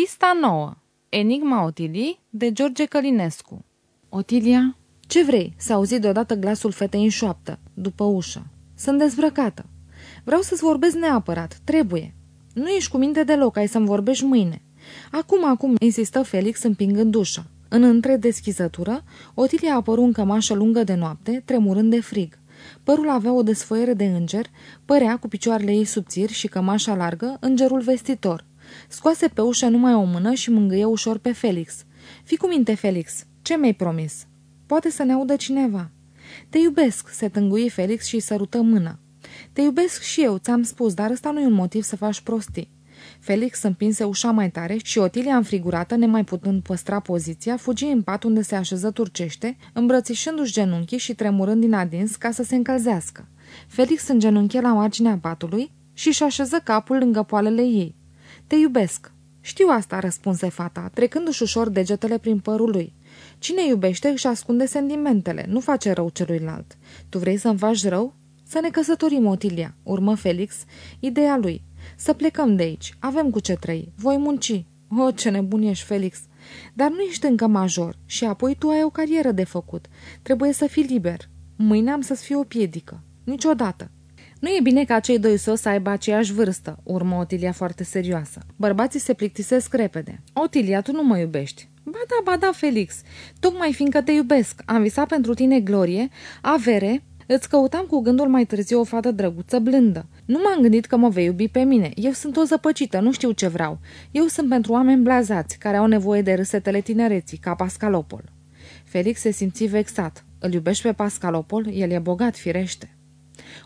Pista nouă Enigma Otilii de George Călinescu Otilia? Ce vrei? S-a auzit deodată glasul fetei în șoaptă, după ușă. Sunt dezbrăcată. Vreau să-ți vorbesc neapărat. Trebuie. Nu ești cu minte deloc, ai să-mi vorbești mâine. Acum, acum, insistă Felix împingând ușa. În între deschizătură, Otilia a apărut în cămașă lungă de noapte, tremurând de frig. Părul avea o desfoiere de înger, părea cu picioarele ei subțiri și cămașa largă, îngerul vestitor. Scoase pe ușă numai o mână și mângâie ușor pe Felix. Fii cu minte, Felix. Ce mi-ai promis? Poate să ne audă cineva. Te iubesc, se tângui Felix și sărută mâna. Te iubesc și eu, ți-am spus, dar ăsta nu e un motiv să faci prostii. Felix împinse ușa mai tare și Otilia, înfrigurată, nemai putând păstra poziția, fugi în pat unde se așeză turcește, îmbrățișându-și genunchii și tremurând din adins ca să se încălzească. Felix îngenunche la marginea patului și-și așeză capul lângă poalele ei. Te iubesc." Știu asta," răspunse fata, trecându-și ușor degetele prin părul lui. Cine iubește își ascunde sentimentele, nu face rău celuilalt. Tu vrei să-mi faci rău? Să ne căsătorim, Otilia, urmă Felix, ideea lui. Să plecăm de aici, avem cu ce trăi, voi munci. O, ce nebun ești, Felix! Dar nu ești încă major și apoi tu ai o carieră de făcut. Trebuie să fii liber. Mâine am să-ți fie o piedică. Niciodată. Nu e bine ca cei doi sos să aibă aceeași vârstă, urmă Otilia foarte serioasă. Bărbații se plictisesc repede. Otilia, tu nu mă iubești. Ba da, ba da, Felix. Tocmai fiindcă te iubesc, am visat pentru tine glorie, avere, Îți căutam cu gândul mai târziu o fată drăguță, blândă. Nu m-am gândit că mă vei iubi pe mine. Eu sunt o zăpăcită, nu știu ce vreau. Eu sunt pentru oameni blazați, care au nevoie de râsetele tinereții, ca Pascalopol. Felix se simți vexat. Îl iubești pe Pascalopol? El e bogat, firește.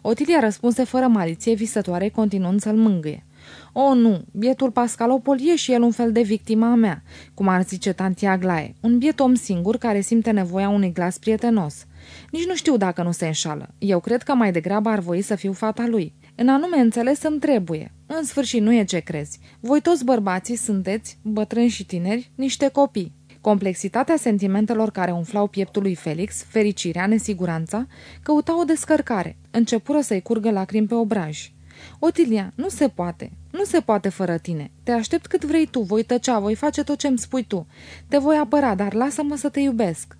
Otilia răspunse fără maliție visătoare, continuând să-l mângâie. O, nu, bietul Pascalopol e și el un fel de victima mea, cum ar zice tanti Aglae, un biet om singur care simte nevoia unui glas prietenos. Nici nu știu dacă nu se înșală. Eu cred că mai degrabă ar voi să fiu fata lui. În anume înțeles îmi trebuie. În sfârșit nu e ce crezi. Voi toți bărbații sunteți, bătrâni și tineri, niște copii. Complexitatea sentimentelor care umflau pieptul lui Felix, fericirea, nesiguranța, căuta o descărcare. Începură să-i curgă lacrimi pe obraj. Otilia, nu se poate. Nu se poate fără tine. Te aștept cât vrei tu, voi tăcea, voi face tot ce-mi spui tu. Te voi apăra, dar lasă-mă să te iubesc.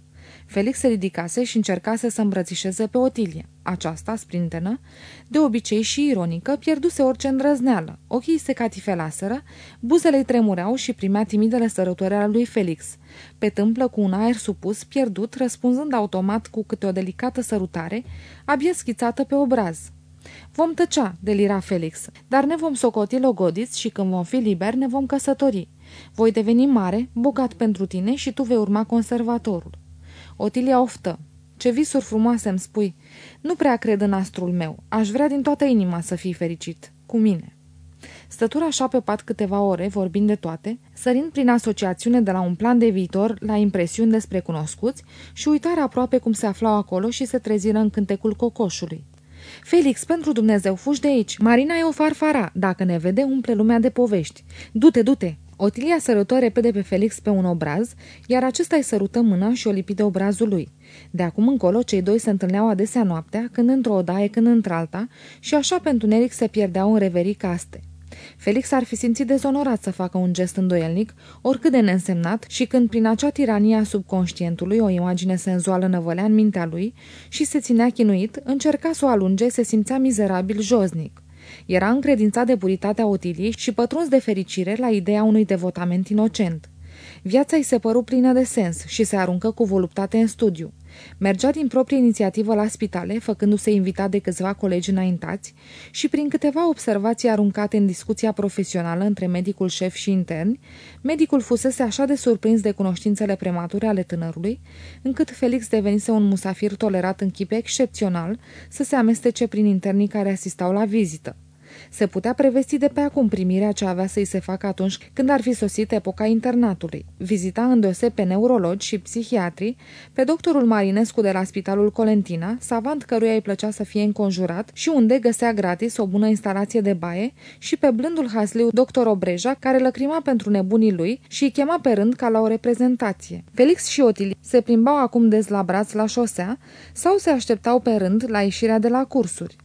Felix se ridicase și încercase să îmbrățișeze pe Otilia. Aceasta, sprintenă, de obicei și ironică, pierduse orice îndrăzneală. Ochii se catifelaseră, buzele îi tremureau și primea timidele sărători ale lui Felix. Pe tâmplă cu un aer supus, pierdut, răspunzând automat cu câte o delicată sărutare, abia schițată pe obraz. Vom tăcea, delira Felix, dar ne vom socoti logodiți și când vom fi liberi ne vom căsători. Voi deveni mare, bogat pentru tine și tu vei urma conservatorul. Otilia oftă. Ce visuri frumoase îmi spui. Nu prea cred în astrul meu. Aș vrea din toată inima să fii fericit. Cu mine. Stătura așa pe pat câteva ore, vorbind de toate, sărind prin asociațiune de la un plan de viitor la impresiuni despre cunoscuți și uitarea aproape cum se aflau acolo și se treziră în cântecul cocoșului. Felix, pentru Dumnezeu, fugi de aici. Marina e o farfara. Dacă ne vede, umple lumea de povești. Du-te, du-te! Otilia sărută repede pe Felix pe un obraz, iar acesta îi sărută mâna și o lipi de obrazul lui. De acum încolo, cei doi se întâlneau adesea noaptea, când într-o odaie, când într-alta, și așa pentru Neric se pierdeau în reverii caste. Felix ar fi simțit dezonorat să facă un gest îndoielnic, oricât de neînsemnat, și când prin acea tiranie a subconștientului o imagine senzuală năvălea în mintea lui și se ținea chinuit, încerca să o alunge, se simțea mizerabil josnic. Era încredințat de puritatea Otiliei și pătruns de fericire la ideea unui devotament inocent. Viața îi se păru plină de sens și se aruncă cu voluptate în studiu. Mergea din proprie inițiativă la spitale, făcându-se invitat de câțiva colegi înaintați și prin câteva observații aruncate în discuția profesională între medicul șef și interni, medicul fusese așa de surprins de cunoștințele premature ale tânărului, încât Felix devenise un musafir tolerat în chip excepțional să se amestece prin internii care asistau la vizită. Se putea prevesti de pe acum primirea ce avea să-i se facă atunci când ar fi sosit epoca internatului. Vizita îndose pe neurologi și psihiatri, pe doctorul Marinescu de la Spitalul Colentina, savant căruia îi plăcea să fie înconjurat și unde găsea gratis o bună instalație de baie și pe blândul hasliu doctor Obreja, care lăcrima pentru nebunii lui și îi chema pe rând ca la o reprezentație. Felix și Otili se plimbau acum dezlabrați la șosea sau se așteptau pe rând la ieșirea de la cursuri.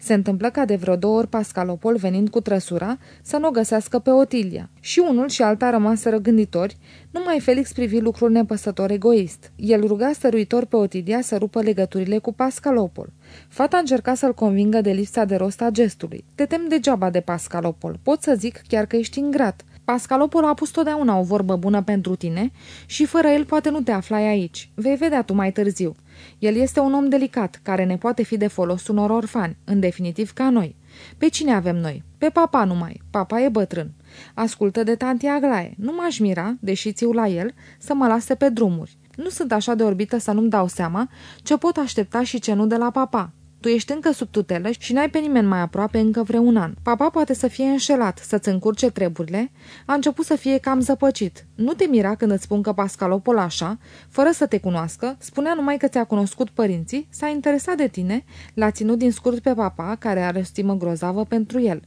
Se întâmplă ca de vreo două ori Pascalopol, venind cu trăsura, să nu o găsească pe Otilia. Și unul și alta rămaseră gânditori, numai Felix privi lucrul nepăsător egoist. El ruga stăruitor pe Otilia să rupă legăturile cu Pascalopol. Fata încerca să-l convingă de lipsa de rost a gestului. Te tem degeaba de Pascalopol. Pot să zic chiar că ești ingrat. Pascalopol a pus totdeauna o vorbă bună pentru tine și fără el poate nu te aflai aici. Vei vedea tu mai târziu. El este un om delicat, care ne poate fi de folos unor orfani, în definitiv ca noi. Pe cine avem noi? Pe papa numai. Papa e bătrân. Ascultă de tanti Aglaie. Nu m-aș mira, deși țiu la el, să mă lase pe drumuri. Nu sunt așa de orbită să nu-mi dau seama ce pot aștepta și ce nu de la papa. Tu ești încă sub tutelă și n-ai pe nimeni mai aproape încă vreun an. Papa poate să fie înșelat, să-ți încurce treburile. A început să fie cam zăpăcit. Nu te mira când îți spun că Pascalopol așa, fără să te cunoască, spunea numai că ți-a cunoscut părinții, s-a interesat de tine, l-a ținut din scurt pe papa, care are o stimă grozavă pentru el.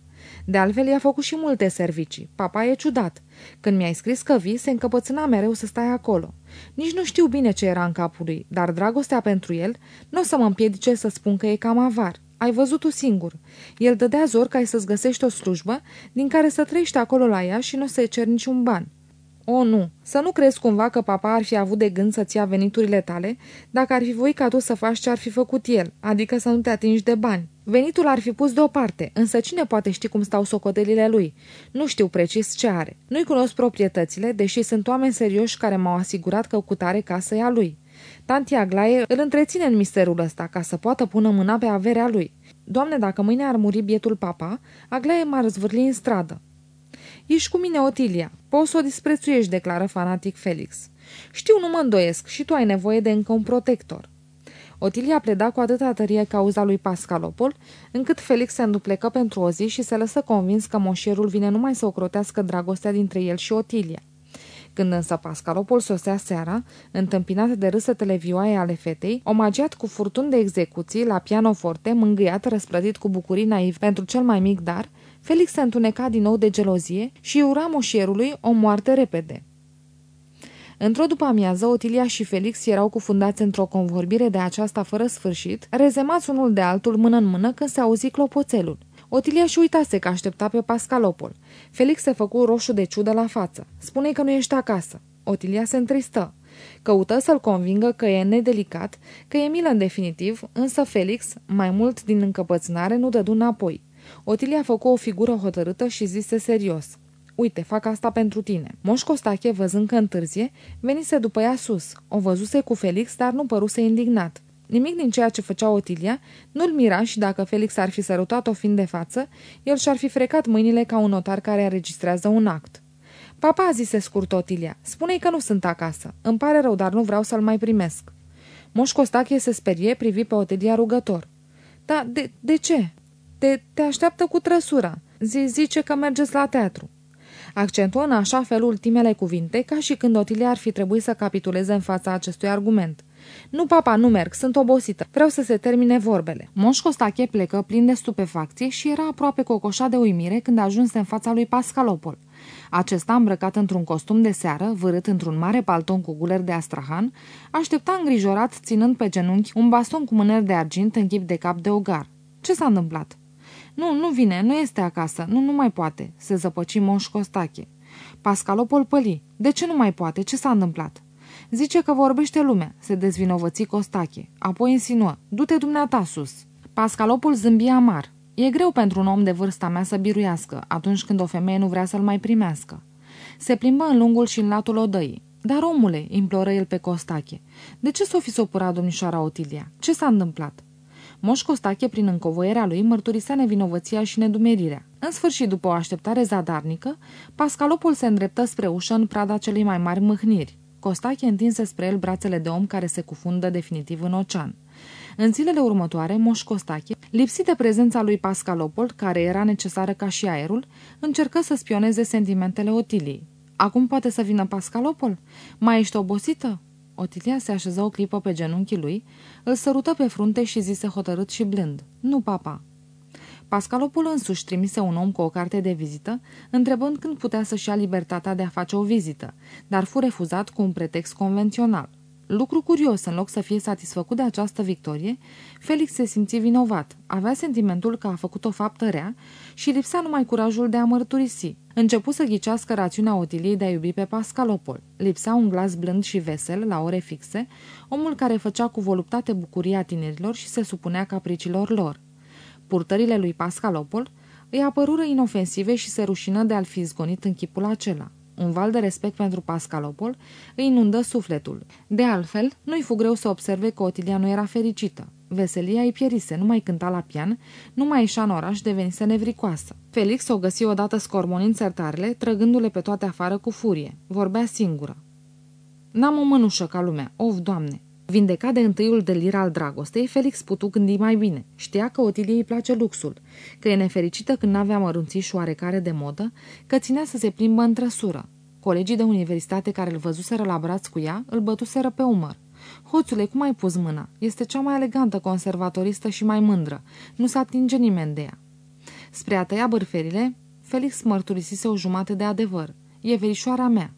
De altfel, i-a făcut și multe servicii. Papa e ciudat. Când mi-ai scris că vii, se încăpățâna mereu să stai acolo. Nici nu știu bine ce era în capul lui, dar dragostea pentru el nu o să mă împiedice să spun că e cam avar. Ai văzut tu singur. El dădea zor ca ai să-ți găsești o slujbă din care să trăiești acolo la ea și nu o să-i cer niciun ban. O, nu! Să nu crezi cumva că papa ar fi avut de gând să-ți ia veniturile tale dacă ar fi voit ca tu să faci ce ar fi făcut el, adică să nu te atingi de bani. Venitul ar fi pus deoparte, însă cine poate ști cum stau socotelile lui? Nu știu precis ce are. Nu-i cunosc proprietățile, deși sunt oameni serioși care m-au asigurat că cu tare casă e a lui. Tanti Aglaie îl întreține în misterul ăsta ca să poată pună mâna pe averea lui. Doamne, dacă mâine ar muri bietul papa, Aglaie m-ar zvârli în stradă. Ești cu mine, Otilia. Poți să o disprețuiești, declară fanatic Felix. Știu, nu mă îndoiesc, și tu ai nevoie de încă un protector. Otilia pleda cu atâta tărie cauza lui Pascalopol, încât Felix se înduplecă pentru o zi și se lăsă convins că moșierul vine numai să ocrotească dragostea dintre el și Otilia. Când însă Pascalopol sosea seara, întâmpinat de râsetele vioaie ale fetei, omagiat cu furtun de execuții la pianoforte, mângâiat răsplătit cu bucurii naiv pentru cel mai mic dar, Felix se întuneca din nou de gelozie și ura moșierului o moarte repede. Într-o după amiază, Otilia și Felix erau cufundați într-o convorbire de aceasta fără sfârșit, rezemați unul de altul mână în mână când se auzi clopoțelul. Otilia și uitase că aștepta pe Pascalopol. Felix se făcu roșu de ciudă la față. spune că nu ești acasă. Otilia se întristă. Căută să-l convingă că e nedelicat, că e milă în definitiv, însă Felix, mai mult din încăpățânare, nu dădu înapoi. Otilia făcu o figură hotărâtă și zise serios. Uite, fac asta pentru tine. Moș Costache, văzând că întârzie, venise după ea sus. O văzuse cu Felix, dar nu păruse indignat. Nimic din ceea ce făcea Otilia nu-l mira și dacă Felix ar fi sărutat-o fiind de față, el și-ar fi frecat mâinile ca un notar care înregistrează un act. Papa, zise scurt Otilia, spune-i că nu sunt acasă. Îmi pare rău, dar nu vreau să-l mai primesc. Moș Costache se sperie, privi pe Otilia rugător. Da, de, de ce? Te, te așteaptă cu trăsura. Zi, zice că mergeți la teatru. Accentuă în așa fel ultimele cuvinte, ca și când Otilia ar fi trebuit să capituleze în fața acestui argument. Nu, papa, nu merg, sunt obosită. Vreau să se termine vorbele. Moș Costache plecă plin de stupefacție și era aproape cocoșat de uimire când ajunse în fața lui Pascalopol. Acesta, îmbrăcat într-un costum de seară, vârât într-un mare palton cu guler de astrahan, aștepta îngrijorat, ținând pe genunchi un baston cu mâneri de argint în chip de cap de ogar. Ce s-a întâmplat? Nu, nu vine, nu este acasă, nu, nu mai poate, se zăpăci Moș Costache. Pascalopol păli. De ce nu mai poate? Ce s-a întâmplat? Zice că vorbește lumea, se dezvinovăți Costache. Apoi insinuă, du-te dumneata sus. Pascalopul zâmbi amar. E greu pentru un om de vârsta mea să biruiască, atunci când o femeie nu vrea să-l mai primească. Se plimbă în lungul și în latul odăii. Dar, omule, imploră el pe Costache, de ce s-o fi sopurat domnișoara Otilia? Ce s-a întâmplat? Moș Costache, prin încovoierea lui, mărturisea nevinovăția și nedumerirea. În sfârșit, după o așteptare zadarnică, Pascalopul se îndreptă spre ușă în prada celei mai mari mâhniri. Costache întinse spre el brațele de om care se cufundă definitiv în ocean. În zilele următoare, Moș Costache, lipsit de prezența lui Pascalopol, care era necesară ca și aerul, încercă să spioneze sentimentele Otiliei. Acum poate să vină Pascalopol? Mai ești obosită? Otilia se așeză o clipă pe genunchii lui, îl sărută pe frunte și zise hotărât și blând. Nu, papa. Pascalopul însuși trimise un om cu o carte de vizită, întrebând când putea să-și ia libertatea de a face o vizită, dar fu refuzat cu un pretext convențional. Lucru curios, în loc să fie satisfăcut de această victorie, Felix se simți vinovat. Avea sentimentul că a făcut o faptă rea și lipsa numai curajul de a mărturisi. Începu să ghicească rațiunea Otiliei de a iubi pe Pascalopol. Lipsa un glas blând și vesel, la ore fixe, omul care făcea cu voluptate bucuria tinerilor și se supunea capricilor lor. Purtările lui Pascalopol îi apărură inofensive și se rușină de a-l fi zgonit în chipul acela. Un val de respect pentru Pascalopol îi inundă sufletul. De altfel, nu-i fu greu să observe că Otilia nu era fericită. Veselia îi pierise, nu mai cânta la pian, nu mai ieșea în oraș, devenise nevricoasă. Felix o găsi odată scormonind sertarele, trăgându-le pe toate afară cu furie. Vorbea singură. N-am o mânușă ca lumea, of, doamne! Vindecat de întâiul delir al dragostei, Felix putu gândi mai bine. Știa că Otilie îi place luxul, că e nefericită când n-avea mărunțiși oarecare de modă, că ținea să se plimbă în trăsură. Colegii de universitate care îl văzuseră la braț cu ea îl bătuseră pe umăr. Hoțule, cum ai pus mâna? Este cea mai elegantă conservatoristă și mai mândră. Nu se atinge nimeni de ea. Spre a tăia bârferile, Felix mărturisise o jumate de adevăr. E verișoara mea.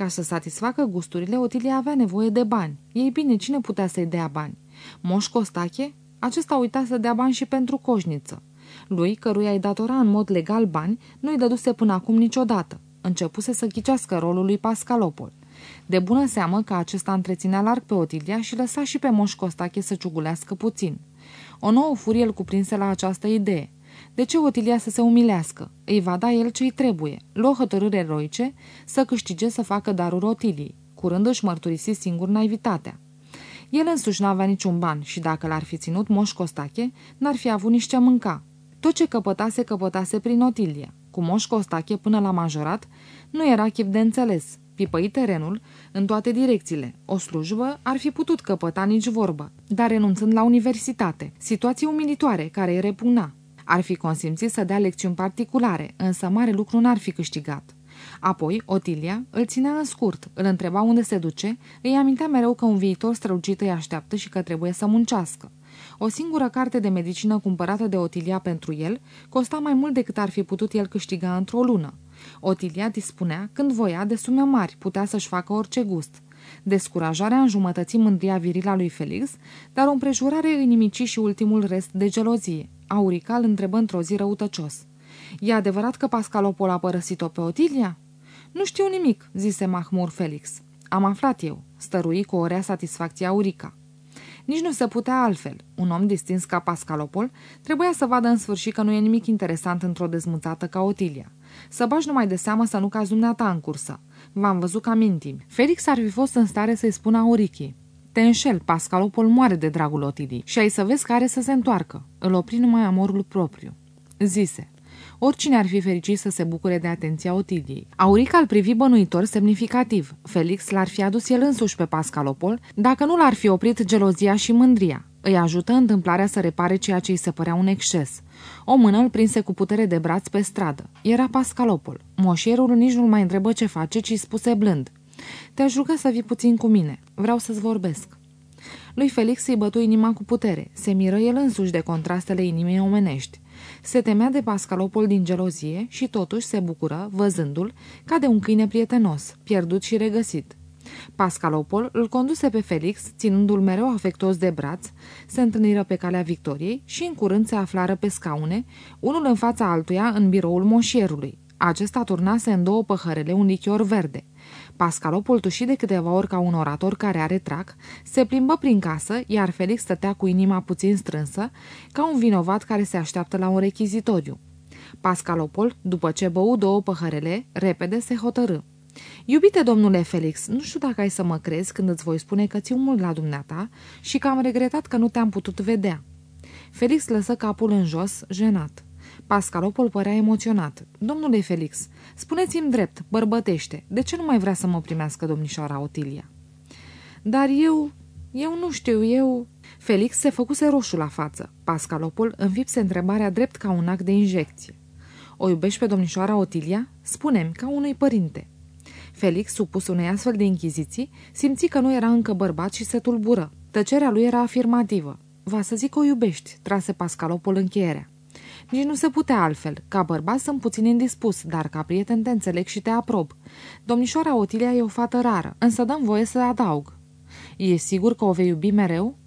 Ca să satisfacă gusturile, Otilia avea nevoie de bani. Ei bine, cine putea să-i dea bani? Moș Costache? Acesta uita să dea bani și pentru coșniță. Lui, căruia îi datora în mod legal bani, nu-i dăduse până acum niciodată. Începuse să ghicească rolul lui Pascalopol. De bună seamă că acesta întreținea larg pe Otilia și lăsa și pe Moș Costache să ciugulească puțin. O nouă furie îl cuprinse la această idee. De ce Otilia să se umilească? Îi va da el ce-i trebuie. Luă hotărâri eroice să câștige să facă darul Otiliei. Curând își mărturisi singur naivitatea. El însuși n-avea niciun ban și dacă l-ar fi ținut Moș Costache, n-ar fi avut nici ce mânca. Tot ce căpătase, căpătase prin Otilia. Cu Moș Costache până la majorat, nu era chip de înțeles. Pipăi terenul în toate direcțiile. O slujbă ar fi putut căpăta nici vorbă, dar renunțând la universitate. Situație umilitoare care îi repugna. Ar fi consimțit să dea lecțiuni particulare, însă mare lucru n-ar fi câștigat. Apoi, Otilia îl ținea în scurt, îl întreba unde se duce, îi amintea mereu că un viitor strălucit îi așteaptă și că trebuie să muncească. O singură carte de medicină cumpărată de Otilia pentru el costa mai mult decât ar fi putut el câștiga într-o lună. Otilia dispunea, când voia, de sume mari, putea să-și facă orice gust. Descurajarea înjumătății mândria virila lui Felix, dar o împrejurare îi nimici și ultimul rest de gelozie. Aurica îl întrebă într-o zi răutăcios. E adevărat că Pascalopol a părăsit-o pe Otilia?" Nu știu nimic," zise Mahmur Felix. Am aflat eu," stărui cu o rea satisfacție Aurica. Nici nu se putea altfel. Un om distins ca Pascalopol trebuia să vadă în sfârșit că nu e nimic interesant într-o dezmuțată ca Otilia. Să bagi numai de seamă să nu cazi dumneata în cursă. V-am văzut ca mintimi. Felix ar fi fost în stare să-i spună Aurichii. Te înșel, Pascalopol moare de dragul Otilii și ai să vezi care să se întoarcă. Îl opri numai amorul propriu. Zise. Oricine ar fi fericit să se bucure de atenția Otiliei. Aurica îl privi bănuitor semnificativ. Felix l-ar fi adus el însuși pe Pascalopol dacă nu l-ar fi oprit gelozia și mândria. Îi ajută întâmplarea să repare ceea ce îi se părea un exces. O mână îl prinse cu putere de braț pe stradă. Era Pascalopol. Moșierul nici nu mai întrebă ce face, ci spuse blând. Te-aș ruga să vii puțin cu mine. Vreau să-ți vorbesc. Lui Felix îi bătu inima cu putere. Se miră el însuși de contrastele inimii omenești. Se temea de Pascalopol din gelozie și totuși se bucură, văzându-l, ca de un câine prietenos, pierdut și regăsit. Pascalopol îl conduse pe Felix, ținându-l mereu afectuos de braț, se întâlniră pe calea victoriei și în curând se aflară pe scaune, unul în fața altuia în biroul moșierului. Acesta turnase în două păhărele un lichior verde. Pascalopol tuși de câteva ori ca un orator care are trac, se plimbă prin casă, iar Felix stătea cu inima puțin strânsă, ca un vinovat care se așteaptă la un rechizitoriu. Pascalopol, după ce bău două păhărele, repede se hotărâ. Iubite domnule Felix, nu știu dacă ai să mă crezi când îți voi spune că ți mult la dumneata și că am regretat că nu te-am putut vedea. Felix lăsă capul în jos, jenat. Pascalopol părea emoționat. Domnule Felix, spuneți-mi drept, bărbătește, de ce nu mai vrea să mă primească domnișoara Otilia? Dar eu... eu nu știu, eu... Felix se făcuse roșu la față. Pascalopol înfipse întrebarea drept ca un act de injecție. O iubești pe domnișoara Otilia? Spune-mi, ca unui părinte. Felix, supus unei astfel de închiziții, simți că nu era încă bărbat și se tulbură. Tăcerea lui era afirmativă. Va să zic o iubești, trase Pascalopol încheierea. Nici nu se putea altfel. Ca bărbat sunt puțin indispus, dar ca prieten te înțeleg și te aprob. Domnișoara Otilia e o fată rară, însă dăm voie să adaug. E sigur că o vei iubi mereu?"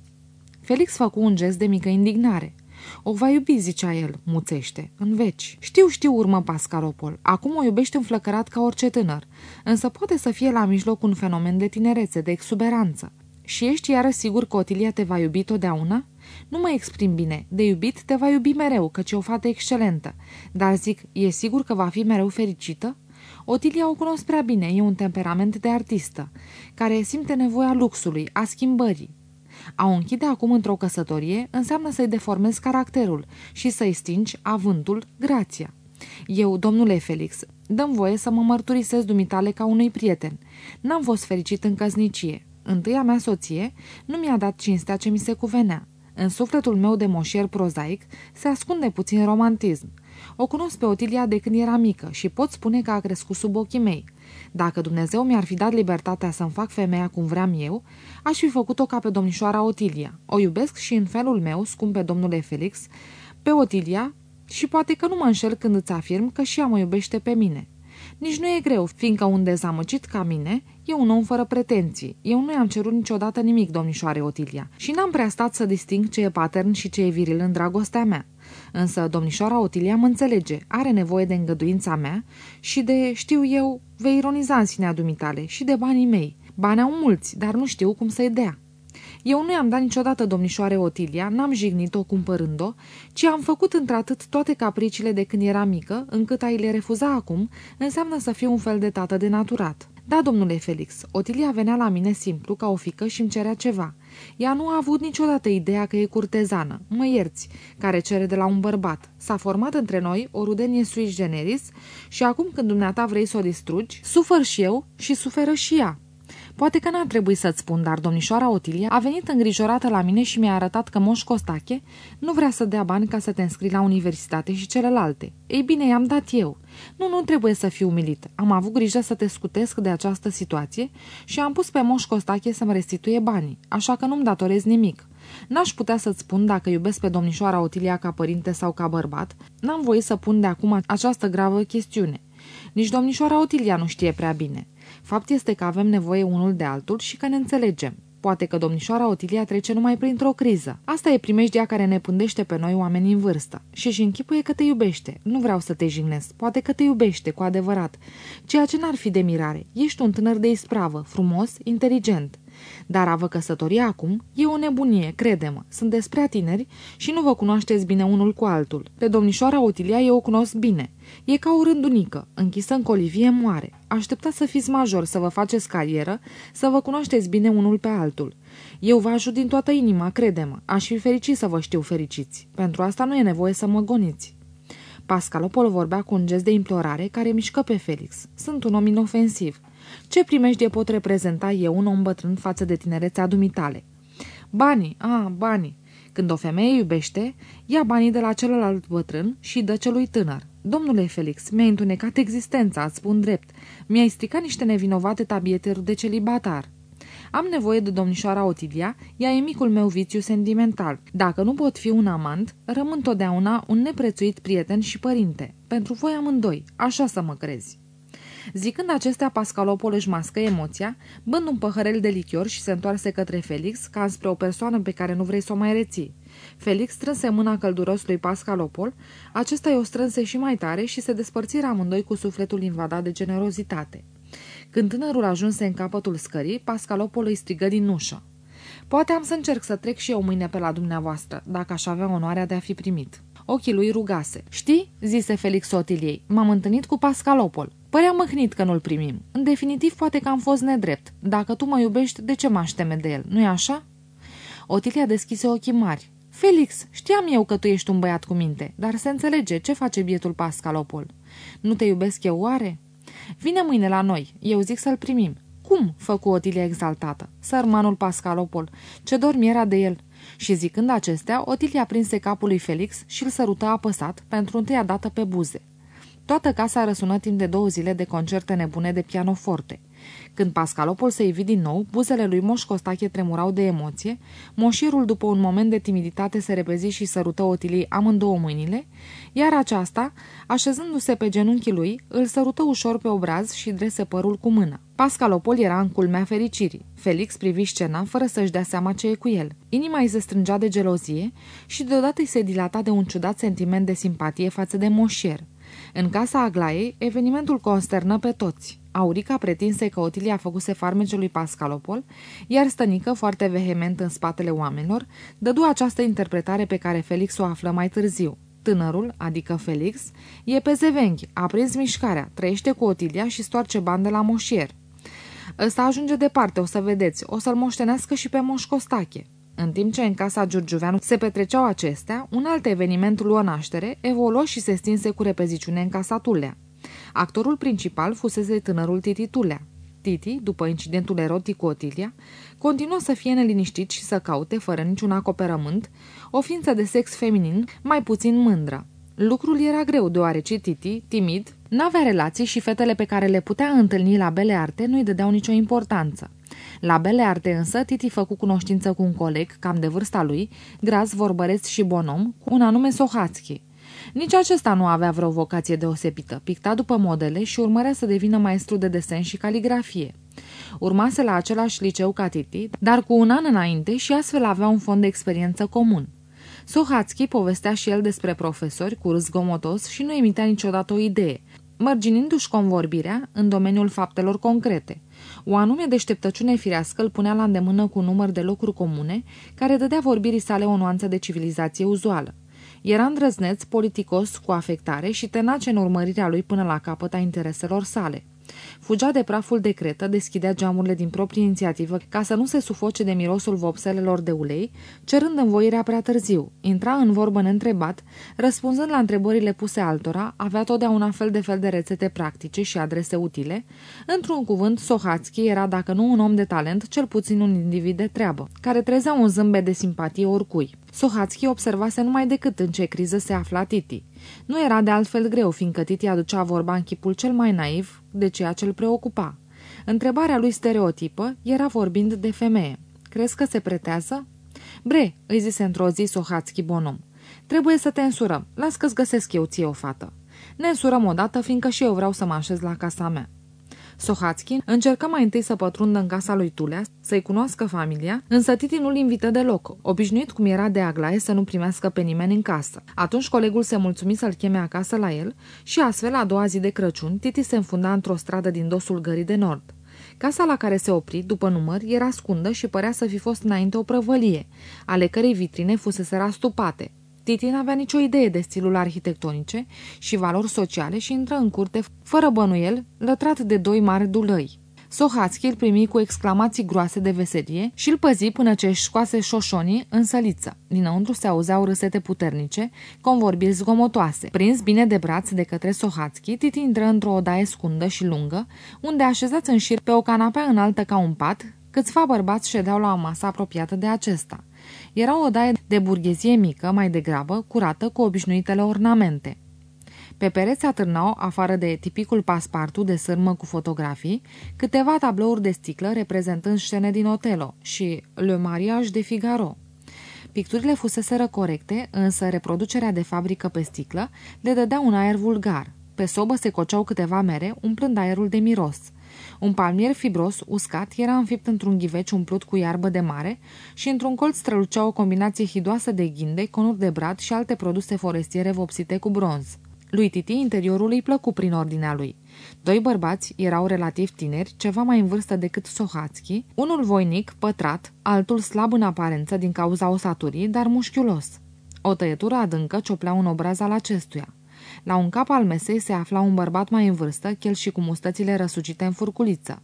Felix făcu un gest de mică indignare. O va iubi, zicea el, muțește, în veci. Știu, știu, urmă Pascalopol. Acum o iubește înflăcărat ca orice tânăr. Însă poate să fie la mijloc un fenomen de tinerețe, de exuberanță. Și ești iară sigur că Otilia te va iubi totdeauna? Nu mă exprim bine. De iubit te va iubi mereu, căci e o fată excelentă. Dar zic, e sigur că va fi mereu fericită? Otilia o cunosc prea bine, e un temperament de artistă, care simte nevoia luxului, a schimbării. A o închide acum într-o căsătorie înseamnă să-i deformezi caracterul și să-i stingi avântul, grația. Eu, domnule Felix, dăm voie să mă mărturisesc dumitale ca unui prieten. N-am fost fericit în căznicie. Întâia mea soție nu mi-a dat cinstea ce mi se cuvenea. În sufletul meu de moșier prozaic se ascunde puțin romantism. O cunosc pe Otilia de când era mică și pot spune că a crescut sub ochii mei. Dacă Dumnezeu mi-ar fi dat libertatea să-mi fac femeia cum vreau eu, aș fi făcut-o ca pe domnișoara Otilia. O iubesc și în felul meu, scumpe domnule Felix, pe Otilia și poate că nu mă înșel când îți afirm că și ea mă iubește pe mine. Nici nu e greu, fiindcă un dezamăcit ca mine e un om fără pretenții. Eu nu i-am cerut niciodată nimic, domnișoare Otilia, și n-am prea stat să disting ce e patern și ce e viril în dragostea mea. Însă domnișoara Otilia mă înțelege, are nevoie de îngăduința mea și de, știu eu, vei ironiza în sinea dumitale și de banii mei. Bani au mulți, dar nu știu cum să-i dea. Eu nu i-am dat niciodată domnișoare Otilia, n-am jignit-o cumpărând-o, ci am făcut într-atât toate capriciile de când era mică, încât a-i le refuza acum, înseamnă să fiu un fel de tată denaturat. Da, domnule Felix, Otilia venea la mine simplu, ca o fică și îmi cerea ceva. Ea nu a avut niciodată ideea că e curtezană, mă ierți, care cere de la un bărbat. S-a format între noi o rudenie sui generis și acum când dumneata vrei să o distrugi, sufăr și eu și suferă și ea. Poate că n-ar trebui să-ți spun, dar domnișoara Otilia a venit îngrijorată la mine și mi-a arătat că Moș Costache nu vrea să dea bani ca să te înscrii la universitate și celelalte. Ei bine, i-am dat eu. Nu, nu trebuie să fiu umilit. Am avut grijă să te scutesc de această situație și am pus pe Moș Costache să-mi restituie banii, așa că nu-mi datorez nimic. N-aș putea să-ți spun dacă iubesc pe domnișoara Otilia ca părinte sau ca bărbat. N-am voie să pun de acum această gravă chestiune. Nici domnișoara Otilia nu știe prea bine. Fapt este că avem nevoie unul de altul și că ne înțelegem. Poate că domnișoara Otilia trece numai printr-o criză. Asta e primejdia care ne pândește pe noi oameni în vârstă. Și își închipuie că te iubește. Nu vreau să te jignesc. Poate că te iubește, cu adevărat. Ceea ce n-ar fi de mirare. Ești un tânăr de ispravă, frumos, inteligent. Dar a vă căsători acum e o nebunie, crede-mă. Sunt despre tineri și nu vă cunoașteți bine unul cu altul. Pe domnișoara Otilia eu o cunosc bine. E ca o rândunică, închisă în colivie moare. Așteptați să fiți major, să vă faceți carieră, să vă cunoașteți bine unul pe altul. Eu vă ajut din toată inima, crede-mă. Aș fi fericit să vă știu fericiți. Pentru asta nu e nevoie să mă goniți. Pascalopol vorbea cu un gest de implorare care mișcă pe Felix. Sunt un om inofensiv. Ce primejdie pot reprezenta eu un om bătrân față de tinerețea dumitale? Banii, a, banii. Când o femeie iubește, ia banii de la celălalt bătrân și dă celui tânăr. Domnule Felix, mi-ai întunecat existența, îți spun drept. Mi-ai stricat niște nevinovate tabieteri de celibatar. Am nevoie de domnișoara Otilia, ea e micul meu viciu sentimental. Dacă nu pot fi un amant, rămân totdeauna un neprețuit prieten și părinte. Pentru voi amândoi, așa să mă crezi. Zicând acestea, Pascalopol își mască emoția, bând un păhărel de lichior și se întoarse către Felix, ca spre o persoană pe care nu vrei să o mai reții. Felix strânse mâna călduros lui Pascalopol, acesta i-o strânse și mai tare și se despărțiră amândoi cu sufletul invadat de generozitate. Când tânărul ajunse în capătul scării, Pascalopol îi strigă din ușă. Poate am să încerc să trec și eu mâine pe la dumneavoastră, dacă aș avea onoarea de a fi primit. Ochii lui rugase. Știi, zise Felix Otiliei, m-am întâlnit cu Pascalopol. Părea măhnit că nu-l primim. În definitiv, poate că am fost nedrept. Dacă tu mă iubești, de ce m-aș teme de el? Nu-i așa? Otilia deschise ochii mari. Felix, știam eu că tu ești un băiat cu minte, dar se înțelege ce face bietul Pascalopol. Nu te iubesc eu oare? Vine mâine la noi, eu zic să-l primim. Cum?" făcu Otilia exaltată. Sărmanul Pascalopol, ce dormi era de el. Și zicând acestea, Otilia prinse capul lui Felix și îl sărută apăsat pentru întâia dată pe buze. Toată casa răsună timp de două zile de concerte nebune de pianoforte. Când Pascalopol se ivi din nou, buzele lui Moș Costache tremurau de emoție, moșierul după un moment de timiditate se repezi și sărută Otilii amândouă mâinile, iar aceasta, așezându-se pe genunchii lui, îl sărută ușor pe obraz și drese părul cu mâna. Pascalopol era în culmea fericirii. Felix privi scena fără să-și dea seama ce e cu el. Inima îi se strângea de gelozie și deodată îi se dilata de un ciudat sentiment de simpatie față de moșier. În casa Aglaiei, evenimentul consternă pe toți. Aurica pretinse că Otilia făcuse farmecul lui Pascalopol, iar stănică, foarte vehement în spatele oamenilor, dădu această interpretare pe care Felix o află mai târziu. Tânărul, adică Felix, e pe zevenghi, a prins mișcarea, trăiește cu Otilia și stoarce bani de la moșier. Ăsta ajunge departe, o să vedeți, o să-l moștenească și pe Moș Costache. În timp ce în casa Giurgiuveanu se petreceau acestea, un alt eveniment luă naștere, evoluă și se stinse cu repeziciune în casa Tulea. Actorul principal fusese tânărul Titi Tulea. Titi, după incidentul erotic cu Otilia, continuă să fie neliniștit și să caute, fără niciun acoperământ, o ființă de sex feminin mai puțin mândră. Lucrul era greu, deoarece Titi, timid, n-avea relații și fetele pe care le putea întâlni la Bele Arte nu-i dădeau nicio importanță. La Bele Arte însă, Titi făcu cunoștință cu un coleg, cam de vârsta lui, gras, vorbăreț și bonom, cu un anume Sohatski. Nici acesta nu avea vreo vocație deosebită, picta după modele și urmărea să devină maestru de desen și caligrafie. Urmase la același liceu ca Titi, dar cu un an înainte și astfel avea un fond de experiență comun. Sohatski povestea și el despre profesori cu râs gomotos și nu emitea niciodată o idee, mărginindu-și convorbirea în domeniul faptelor concrete. O anume deșteptăciune firească îl punea la îndemână cu un număr de locuri comune, care dădea vorbirii sale o nuanță de civilizație uzuală. Era îndrăzneț, politicos, cu afectare și tenace în urmărirea lui până la capăt a intereselor sale. Fugea de praful de cretă, deschidea geamurile din proprie inițiativă ca să nu se sufoce de mirosul vopselelor de ulei, cerând învoirea prea târziu. Intra în vorbă neîntrebat, răspunzând la întrebările puse altora, avea totdeauna fel de fel de rețete practice și adrese utile. Într-un cuvânt, Sohatski era, dacă nu un om de talent, cel puțin un individ de treabă, care trezea un zâmbet de simpatie oricui. Sohatski observase numai decât în ce criză se afla Titi. Nu era de altfel greu, fiindcă Titi aducea vorba în chipul cel mai naiv de ceea ce îl preocupa. Întrebarea lui stereotipă era vorbind de femeie. Crezi că se pretează? Bre, îi zise într-o zi Sohatski Bonom. Trebuie să te însurăm. Las că-ți găsesc eu ție o fată. Ne însurăm odată, fiindcă și eu vreau să mă așez la casa mea. Sohatski încerca mai întâi să pătrundă în casa lui Tulea, să-i cunoască familia, însă Titi nu-l invită deloc, obișnuit cum era de Aglaie să nu primească pe nimeni în casă. Atunci colegul se mulțumi să-l cheme acasă la el și astfel, a doua zi de Crăciun, Titi se înfunda într-o stradă din dosul gării de nord. Casa la care se opri, după număr, era scundă și părea să fi fost înainte o prăvălie, ale cărei vitrine fusese rastupate. Titi n-avea nicio idee de stilul arhitectonice și valori sociale și intră în curte, fără bănuiel, lătrat de doi mari dulăi. Sohatski îl primi cu exclamații groase de veselie și îl păzi până ce își scoase șoșonii în săliță. Dinăuntru se auzeau râsete puternice, convorbiri zgomotoase. Prins bine de braț de către Sohatski, Titi intră într-o odaie scundă și lungă, unde așezați în șir pe o canapea înaltă ca un pat, câțiva bărbați ședeau la o masă apropiată de acesta. Era o odaie de burghezie mică, mai degrabă, curată cu obișnuitele ornamente. Pe pereți atârnau, afară de tipicul paspartu de sârmă cu fotografii, câteva tablouri de sticlă reprezentând scene din Otelo și Le Mariage de Figaro. Picturile fuseseră corecte, însă reproducerea de fabrică pe sticlă le dădea un aer vulgar. Pe sobă se coceau câteva mere, umplând aerul de miros – un palmier fibros, uscat, era înfipt într-un ghiveci umplut cu iarbă de mare și într-un colț strălucea o combinație hidoasă de ghinde, conuri de brad și alte produse forestiere vopsite cu bronz. Lui Titi interiorul îi plăcu prin ordinea lui. Doi bărbați erau relativ tineri, ceva mai în vârstă decât Sohatski, unul voinic, pătrat, altul slab în aparență din cauza osaturii, dar mușchiulos. O tăietură adâncă cioplea un obraz al acestuia. La un cap al mesei se afla un bărbat mai în vârstă, chel și cu mustățile răsucite în furculiță.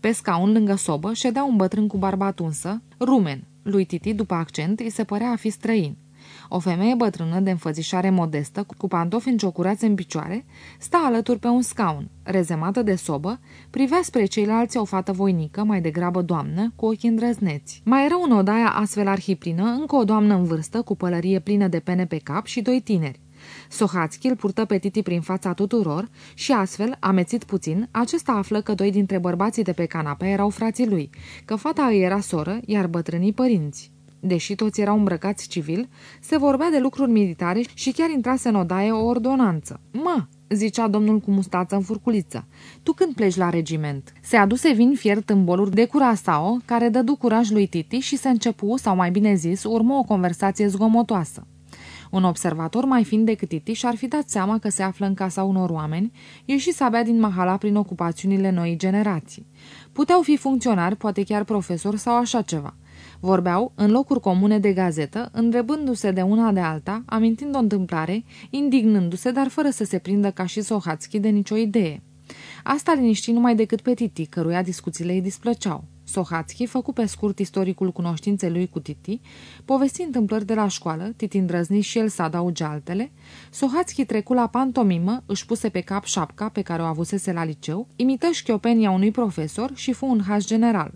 Pe scaun, lângă sobă, ședea un bătrân cu barba atunsă, rumen. Lui Titi, după accent, îi se părea a fi străin. O femeie bătrână de înfățișare modestă, cu pantofi înciocurați în picioare, sta alături pe un scaun. Rezemată de sobă, privea spre ceilalți o fată voinică, mai degrabă doamnă, cu ochii îndrăzneți. Mai era în odaia astfel arhiplină încă o doamnă în vârstă, cu pălărie plină de pene pe cap și doi tineri. Sohatski îl purtă pe Titi prin fața tuturor și astfel, amețit puțin, acesta află că doi dintre bărbații de pe canapea erau frații lui, că fata îi era soră, iar bătrânii părinți. Deși toți erau îmbrăcați civil, se vorbea de lucruri militare și chiar intrase în odaie o ordonanță. Mă, zicea domnul cu mustață în furculiță. Tu când pleci la regiment? Se aduse vin fiert în boluri de curasao, care dădu curaj lui Titi și se începu, sau mai bine zis, urmă o conversație zgomotoasă. Un observator mai fin decât Titi și-ar fi dat seama că se află în casa unor oameni, ieșiți abia din mahala prin ocupațiunile noii generații. Puteau fi funcționari, poate chiar profesori sau așa ceva. Vorbeau în locuri comune de gazetă, îndrebându-se de una de alta, amintind o întâmplare, indignându-se, dar fără să se prindă ca și Sohatski de nicio idee. Asta liniști numai decât pe Titi, căruia discuțiile îi displăceau. Sohatski făcu pe scurt istoricul cunoștinței lui cu Titi, povesti întâmplări de la școală, Titi îndrăzni și el să adauge altele, Sohatski trecu la pantomimă, își puse pe cap șapca pe care o avusese la liceu, imită șchiopenia unui profesor și fu un haș general.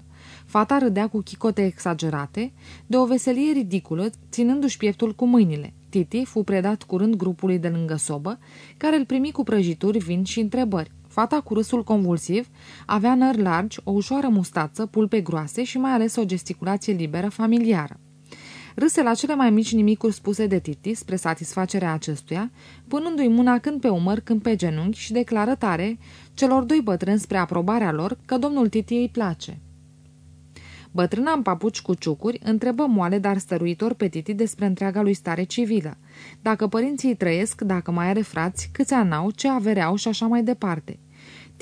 Fata râdea cu chicote exagerate, de o veselie ridiculă, ținându-și pieptul cu mâinile. Titi fu predat curând grupului de lângă sobă, care îl primi cu prăjituri, vin și întrebări. Fata cu râsul convulsiv avea nări largi, o ușoară mustață, pulpe groase și mai ales o gesticulație liberă familiară. Râse la cele mai mici nimicuri spuse de Titi spre satisfacerea acestuia, punându-i mâna când pe umăr, când pe genunchi și declară tare celor doi bătrâni spre aprobarea lor că domnul Titi îi place. Bătrâna în papuci cu ciucuri întrebă moale, dar stăruitor pe Titi despre întreaga lui stare civilă. Dacă părinții trăiesc, dacă mai are frați, câți ani au, ce avereau și așa mai departe.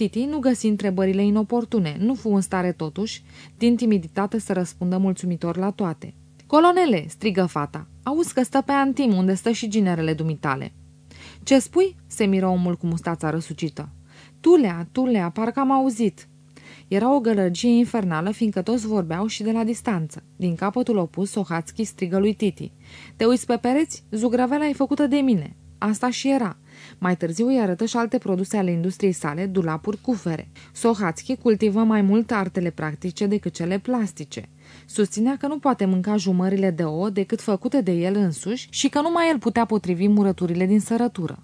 Titi nu găsi întrebările inoportune, nu fu în stare totuși, din timiditate să răspundă mulțumitor la toate. Colonele, strigă fata, auzi că stă pe Antim, unde stă și ginerele dumitale. Ce spui? se miră omul cu mustața răsucită. Tulea, Tulea, parcă am auzit. Era o gălăgie infernală, fiindcă toți vorbeau și de la distanță. Din capătul opus, Sohatski strigă lui Titi. Te uiți pe pereți? Zugrăvela e făcută de mine. Asta și era. Mai târziu îi arătă și alte produse ale industriei sale, dulapuri, cufere. Sohatski cultivă mai mult artele practice decât cele plastice. Susținea că nu poate mânca jumările de ouă decât făcute de el însuși și că numai el putea potrivi murăturile din sărătură.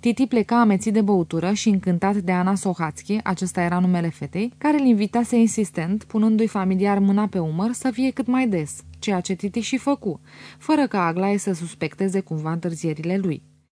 Titi pleca amețit de băutură și încântat de Ana Sohatski, acesta era numele fetei, care îl invitase insistent, punându-i familiar mâna pe umăr să fie cât mai des, ceea ce Titi și făcu, fără ca Aglaie să suspecteze cumva întârzierile lui.